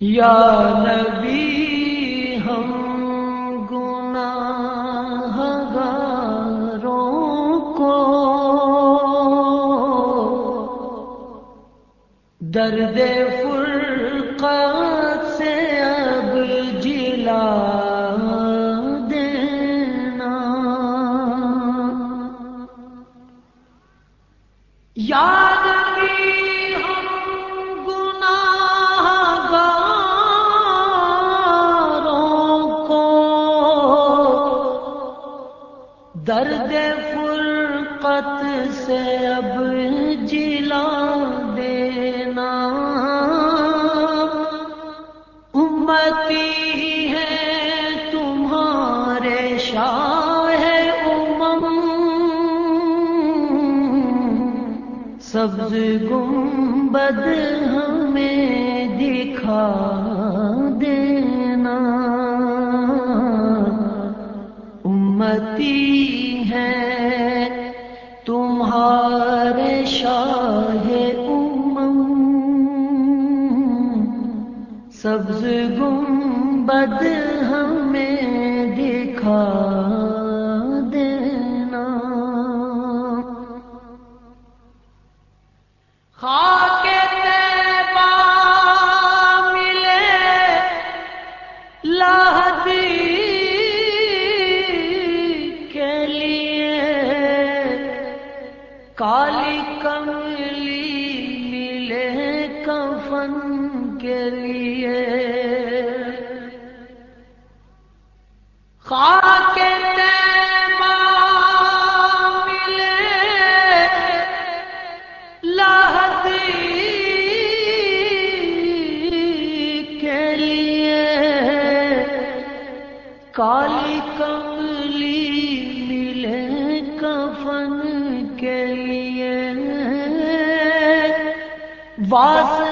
یا نبی ہم گناہ گاروں کو درد فرقت درد فرقت سے اب جلا دینا۔ امتی ہے تمہارے شاہ امم۔ سبز گنبد ہمیں دکھا دینا امتی ہے تمہارے شاہ امم سبز گنبد ہمیں دکھا کالی کملی ملے کفن کے لیے۔ واسطہ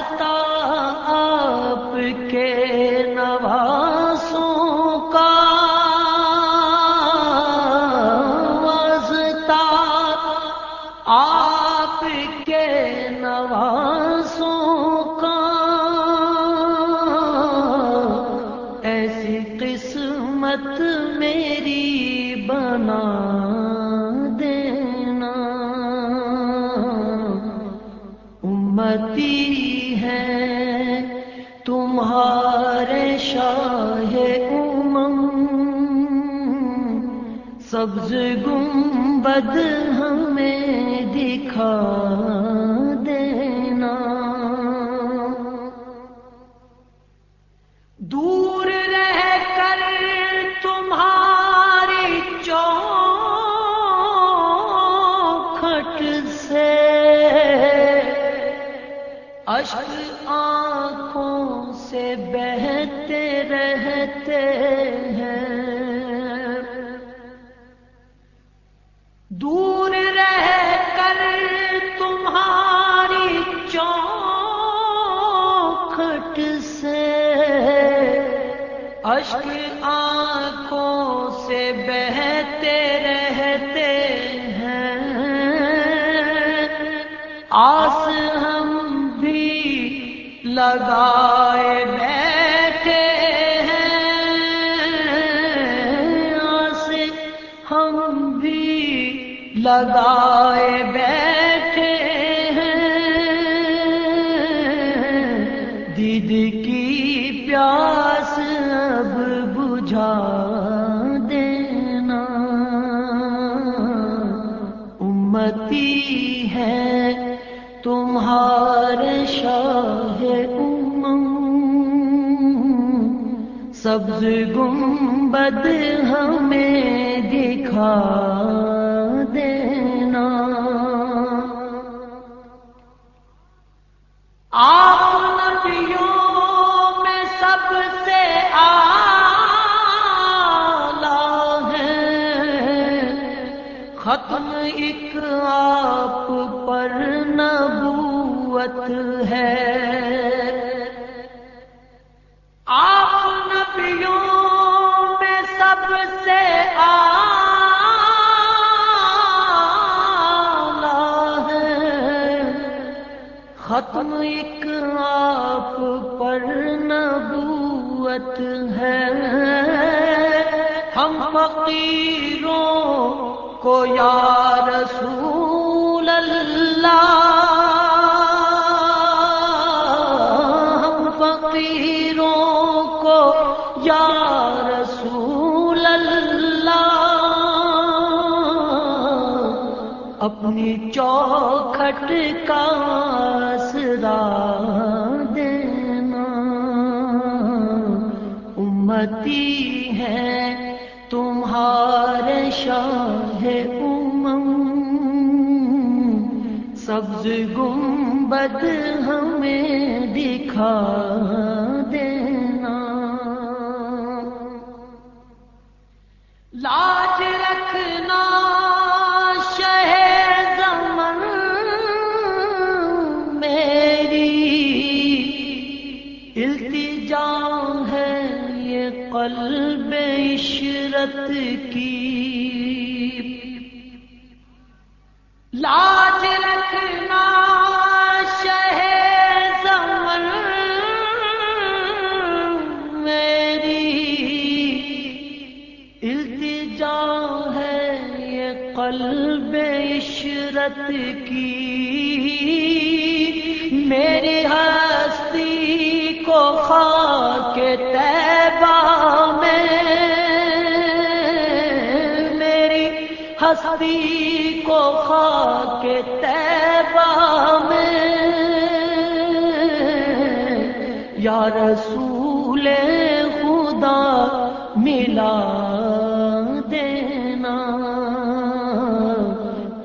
امتی ہے، تمہارے شاہ امم، سبز گنبد ہمیں دکھا دینا۔ دور رہ کر تمہاری چوکھٹ سے اشک آنکھوں سے بہتے رہتے ہیں۔ دور رہ کر تمہاری چوکھٹ سے اشک آنکھوں سے بہتے رہتے ہیں۔ آس لگائے بیٹھے ہیں آس ہم بھی لگائے بیٹھے سبز گنبد ہمیں دکھا دینا۔ آپ نبیوں میں سب سے آلہ ہیں ختم ایک آپ پر نبوت ہے۔ ختم ایک آپ پر نبوت ہے۔ ہم فقیروں کو یا رسول اللہ اپنی چوکھٹ کا سرا دینا۔ امتی ہے تمہارے شاہ امم۔ سبز گنبد ہمیں دکھا دینا۔ لاج قلب عشرت کی۔ لاج رکھنا شہ زمن میری۔ التجا ہے یہ قلب عشرت کی۔ میری ہستی کو خاک تیبہ ہستی کو خاک تیبہ میں۔ یا رسول خدا ملا دینا۔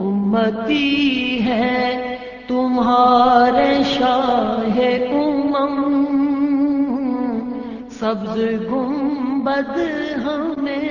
امتی ہے تمہارے شاہ امم۔ سبز گنبد ہمیں